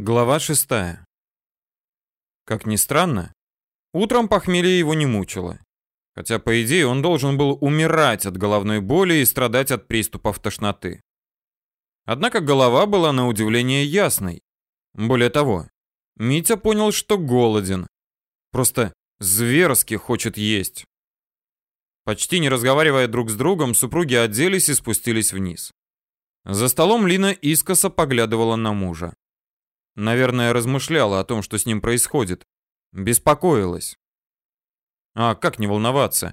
Глава шестая. Как ни странно, утром похмелье его не мучило. Хотя, по идее, он должен был умирать от головной боли и страдать от приступов тошноты. Однако голова была на удивление ясной. Более того, Митя понял, что голоден. Просто зверски хочет есть. Почти не разговаривая друг с другом, супруги оделись и спустились вниз. За столом Лина искоса поглядывала на мужа. Наверное, размышляла о том, что с ним происходит. Беспокоилась. А как не волноваться?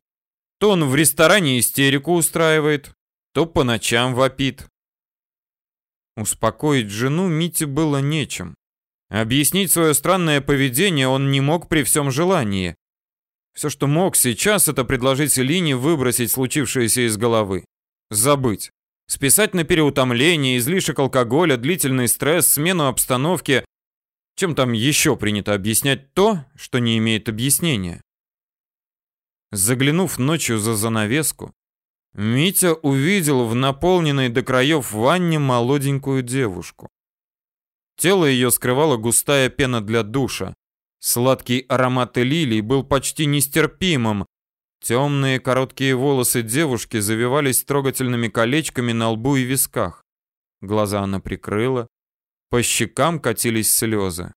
То он в ресторане истерику устраивает, то по ночам вопит. Успокоить жену Мите было нечем. Объяснить свое странное поведение он не мог при всем желании. Все, что мог сейчас, это предложить Лине выбросить случившееся из головы. Забыть. Списать на переутомление, излишек алкоголя, длительный стресс, смену обстановки. Чем там еще принято объяснять то, что не имеет объяснения? Заглянув ночью за занавеску, Митя увидел в наполненной до краев ванне молоденькую девушку. Тело ее скрывала густая пена для душа. Сладкий аромат лилий был почти нестерпимым, Темные короткие волосы девушки завивались трогательными колечками на лбу и висках. Глаза она прикрыла, по щекам катились слезы.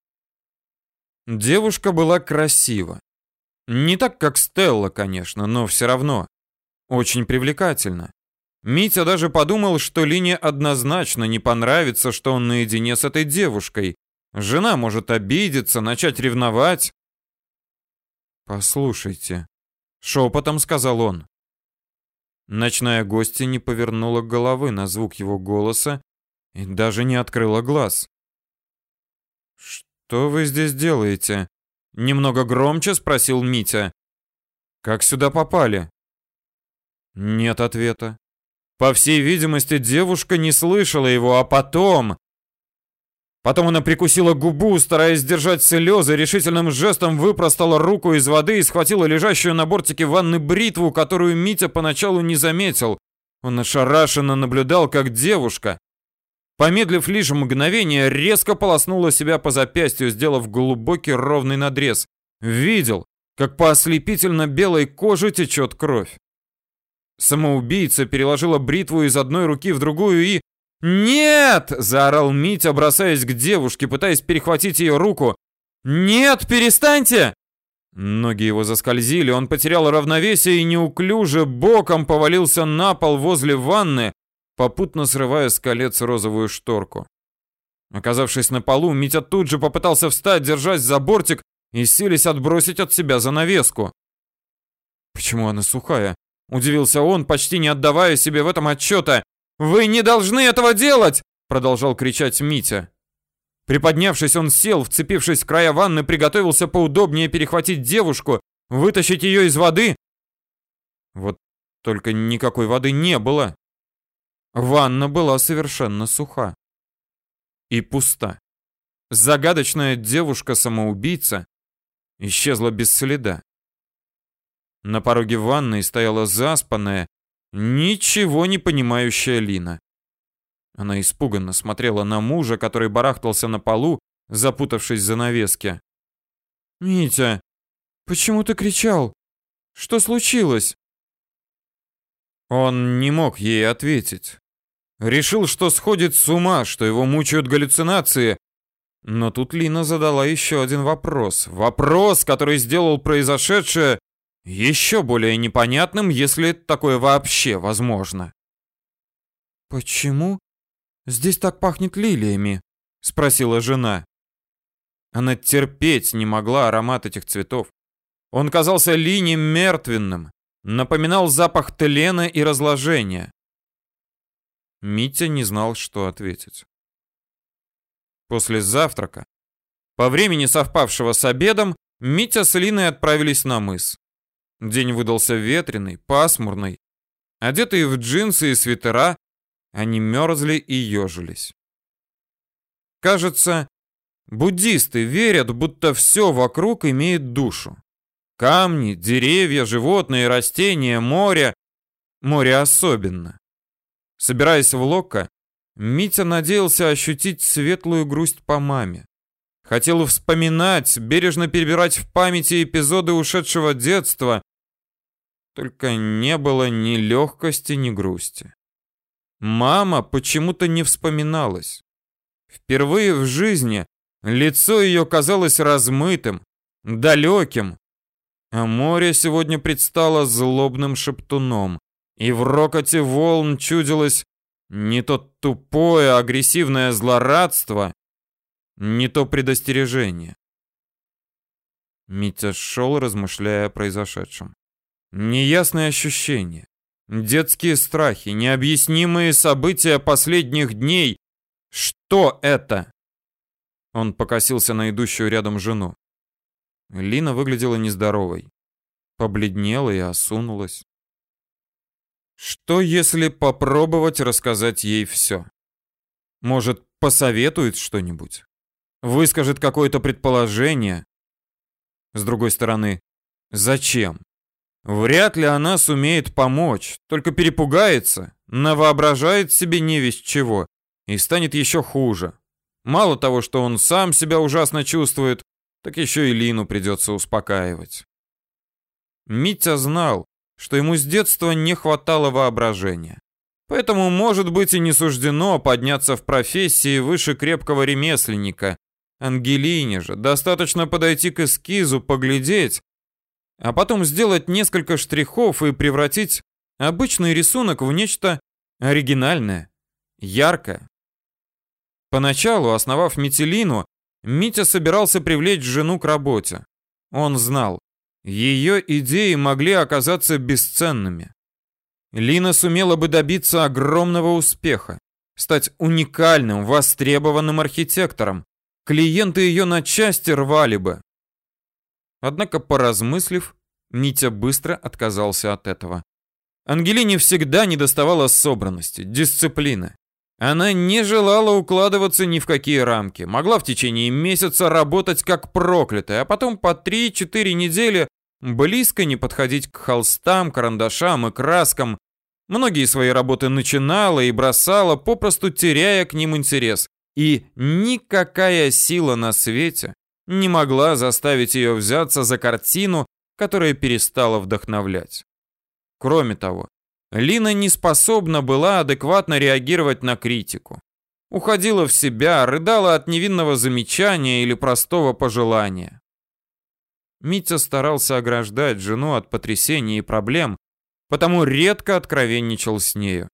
Девушка была красива. Не так, как Стелла, конечно, но все равно. Очень привлекательна. Митя даже подумал, что Лине однозначно не понравится, что он наедине с этой девушкой. Жена может обидеться, начать ревновать. «Послушайте», Шепотом сказал он. Ночная гостья не повернула головы на звук его голоса и даже не открыла глаз. «Что вы здесь делаете?» Немного громче спросил Митя. «Как сюда попали?» Нет ответа. По всей видимости, девушка не слышала его, а потом Потом она прикусила губу, стараясь сдержать слезы, решительным жестом выпростала руку из воды и схватила лежащую на бортике ванны бритву, которую Митя поначалу не заметил. Он ошарашенно наблюдал, как девушка, помедлив лишь мгновение, резко полоснула себя по запястью, сделав глубокий ровный надрез. Видел, как по ослепительно белой коже течет кровь. Самоубийца переложила бритву из одной руки в другую и, «Нет!» — заорал Митя, бросаясь к девушке, пытаясь перехватить ее руку. «Нет, перестаньте!» Ноги его заскользили, он потерял равновесие и неуклюже боком повалился на пол возле ванны, попутно срывая с колец розовую шторку. Оказавшись на полу, Митя тут же попытался встать, держась за бортик и сились отбросить от себя занавеску. «Почему она сухая?» — удивился он, почти не отдавая себе в этом отчета. «Вы не должны этого делать!» Продолжал кричать Митя. Приподнявшись, он сел, вцепившись в края ванны, приготовился поудобнее перехватить девушку, вытащить ее из воды. Вот только никакой воды не было. Ванна была совершенно суха. И пуста. Загадочная девушка-самоубийца исчезла без следа. На пороге ванной стояла заспанная, Ничего не понимающая Лина. Она испуганно смотрела на мужа, который барахтался на полу, запутавшись в занавеске. «Митя, почему ты кричал? Что случилось?» Он не мог ей ответить. Решил, что сходит с ума, что его мучают галлюцинации. Но тут Лина задала еще один вопрос. Вопрос, который сделал произошедшее еще более непонятным, если такое вообще возможно. «Почему здесь так пахнет лилиями?» — спросила жена. Она терпеть не могла аромат этих цветов. Он казался Лине мертвенным, напоминал запах тлена и разложения. Митя не знал, что ответить. После завтрака, по времени совпавшего с обедом, Митя с Линой отправились на мыс. День выдался ветреный, пасмурный. Одетые в джинсы и свитера, они мерзли и ежились. Кажется, буддисты верят, будто все вокруг имеет душу. Камни, деревья, животные, растения, море. Море особенно. Собираясь в Локко, Митя надеялся ощутить светлую грусть по маме. Хотел вспоминать, бережно перебирать в памяти эпизоды ушедшего детства. Только не было ни легкости, ни грусти. Мама почему-то не вспоминалась. Впервые в жизни лицо ее казалось размытым, далеким, а море сегодня предстало злобным шептуном, и в рокоте волн чудилось не то тупое агрессивное злорадство, не то предостережение. Митя шел, размышляя о произошедшем. Неясные ощущения, детские страхи, необъяснимые события последних дней. Что это? Он покосился на идущую рядом жену. Лина выглядела нездоровой. Побледнела и осунулась. Что если попробовать рассказать ей все? Может, посоветует что-нибудь? Выскажет какое-то предположение? С другой стороны, зачем? Вряд ли она сумеет помочь, только перепугается, навоображает себе не весть чего и станет еще хуже. Мало того, что он сам себя ужасно чувствует, так еще и Лину придется успокаивать. Митя знал, что ему с детства не хватало воображения. Поэтому, может быть, и не суждено подняться в профессии выше крепкого ремесленника. Ангелине же достаточно подойти к эскизу, поглядеть, а потом сделать несколько штрихов и превратить обычный рисунок в нечто оригинальное, яркое. Поначалу, основав Метелину, Митя собирался привлечь жену к работе. Он знал, ее идеи могли оказаться бесценными. Лина сумела бы добиться огромного успеха, стать уникальным, востребованным архитектором. Клиенты ее на части рвали бы. Однако, поразмыслив, Митя быстро отказался от этого. Ангелине всегда недоставало собранности, дисциплины. Она не желала укладываться ни в какие рамки, могла в течение месяца работать как проклятая, а потом по 3-4 недели близко не подходить к холстам, карандашам и краскам. Многие свои работы начинала и бросала, попросту теряя к ним интерес. И никакая сила на свете не могла заставить ее взяться за картину, которая перестала вдохновлять. Кроме того, Лина не способна была адекватно реагировать на критику. Уходила в себя, рыдала от невинного замечания или простого пожелания. Митя старался ограждать жену от потрясений и проблем, потому редко откровенничал с нею.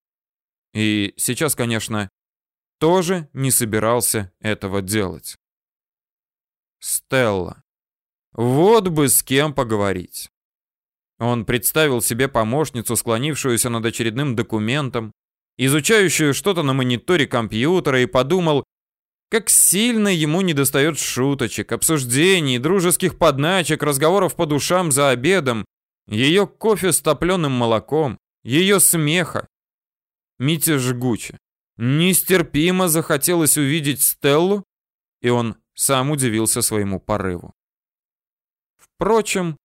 И сейчас, конечно, тоже не собирался этого делать. Стелла. Вот бы с кем поговорить. Он представил себе помощницу, склонившуюся над очередным документом, изучающую что-то на мониторе компьютера, и подумал, как сильно ему недостает шуточек, обсуждений, дружеских подначек, разговоров по душам за обедом, ее кофе с топленым молоком, ее смеха. Мите жгуче. Нестерпимо захотелось увидеть Стеллу, и он сам удивился своему порыву. Впрочем,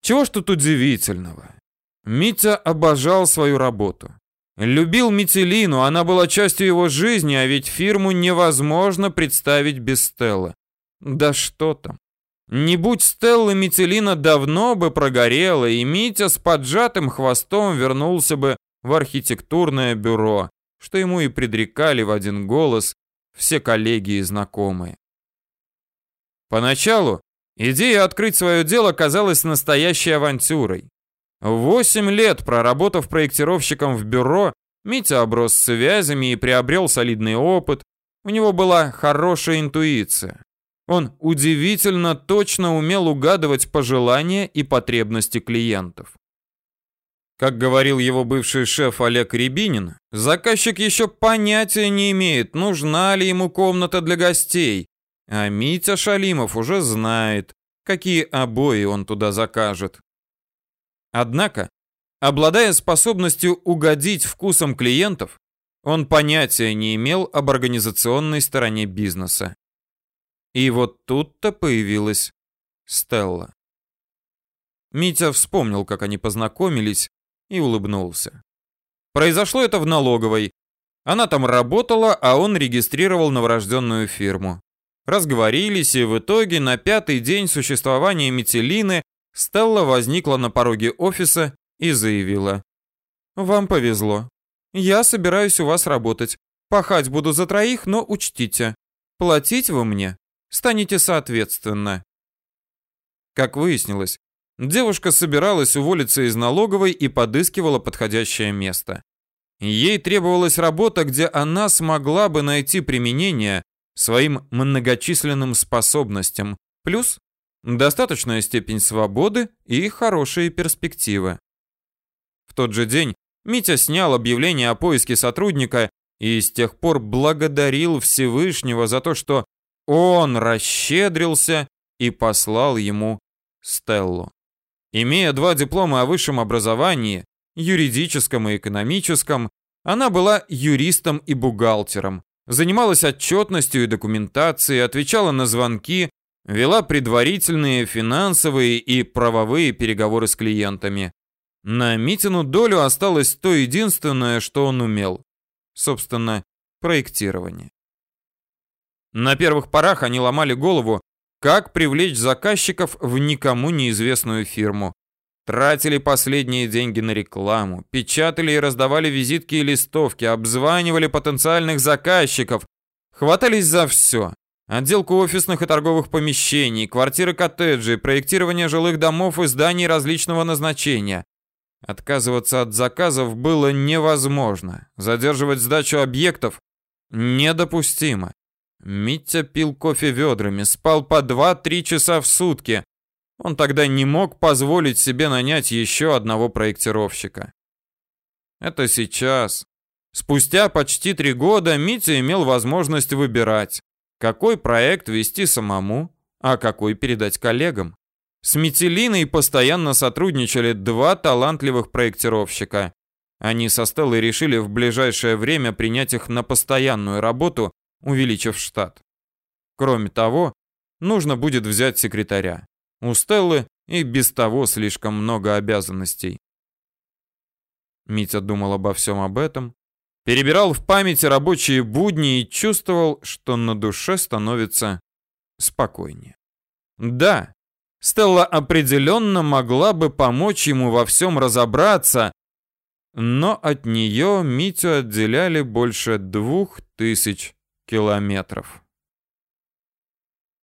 чего ж тут удивительного? Митя обожал свою работу. Любил Метелину, она была частью его жизни, а ведь фирму невозможно представить без Стеллы. Да что там. Не будь Стеллы, Метелина давно бы прогорела, и Митя с поджатым хвостом вернулся бы в архитектурное бюро, что ему и предрекали в один голос все коллеги и знакомые. Поначалу Идея открыть свое дело казалась настоящей авантюрой. Восемь лет проработав проектировщиком в бюро, Митя оброс связями и приобрел солидный опыт. У него была хорошая интуиция. Он удивительно точно умел угадывать пожелания и потребности клиентов. Как говорил его бывший шеф Олег Рябинин, заказчик еще понятия не имеет, нужна ли ему комната для гостей, а Митя Шалимов уже знает, какие обои он туда закажет. Однако, обладая способностью угодить вкусам клиентов, он понятия не имел об организационной стороне бизнеса. И вот тут-то появилась Стелла. Митя вспомнил, как они познакомились, и улыбнулся. Произошло это в налоговой. Она там работала, а он регистрировал новорожденную фирму. разговорились, и в итоге на пятый день существования Метелины Стелла возникла на пороге офиса и заявила. «Вам повезло. Я собираюсь у вас работать. Пахать буду за троих, но учтите, платить вы мне станете соответственно». Как выяснилось, девушка собиралась уволиться из налоговой и подыскивала подходящее место. Ей требовалась работа, где она смогла бы найти применение своим многочисленным способностям, плюс достаточная степень свободы и хорошие перспективы. В тот же день Митя снял объявление о поиске сотрудника и с тех пор благодарил Всевышнего за то, что он расщедрился и послал ему Стеллу. Имея два диплома о высшем образовании, юридическом и экономическом, она была юристом и бухгалтером, занималась отчетностью и документацией, отвечала на звонки, вела предварительные финансовые и правовые переговоры с клиентами. На Митину долю осталось то единственное, что он умел. Собственно, проектирование. На первых порах они ломали голову, как привлечь заказчиков в никому неизвестную фирму. Тратили последние деньги на рекламу, печатали и раздавали визитки и листовки, обзванивали потенциальных заказчиков, хватались за все. Отделку офисных и торговых помещений, квартиры коттеджи, проектирование жилых домов и зданий различного назначения. Отказываться от заказов было невозможно. Задерживать сдачу объектов недопустимо. Митя пил кофе ведрами, спал по 2-3 часа в сутки, он тогда не мог позволить себе нанять еще одного проектировщика. Это сейчас. Спустя почти три года Митя имел возможность выбирать, какой проект вести самому, а какой передать коллегам. С Метелиной постоянно сотрудничали два талантливых проектировщика. Они со Стеллой решили в ближайшее время принять их на постоянную работу, увеличив штат. Кроме того, нужно будет взять секретаря. У Стеллы и без того слишком много обязанностей. Митя думал обо всем об этом, перебирал в памяти рабочие будни и чувствовал, что на душе становится спокойнее. Да, Стелла определенно могла бы помочь ему во всем разобраться, но от нее Митю отделяли больше двух тысяч километров.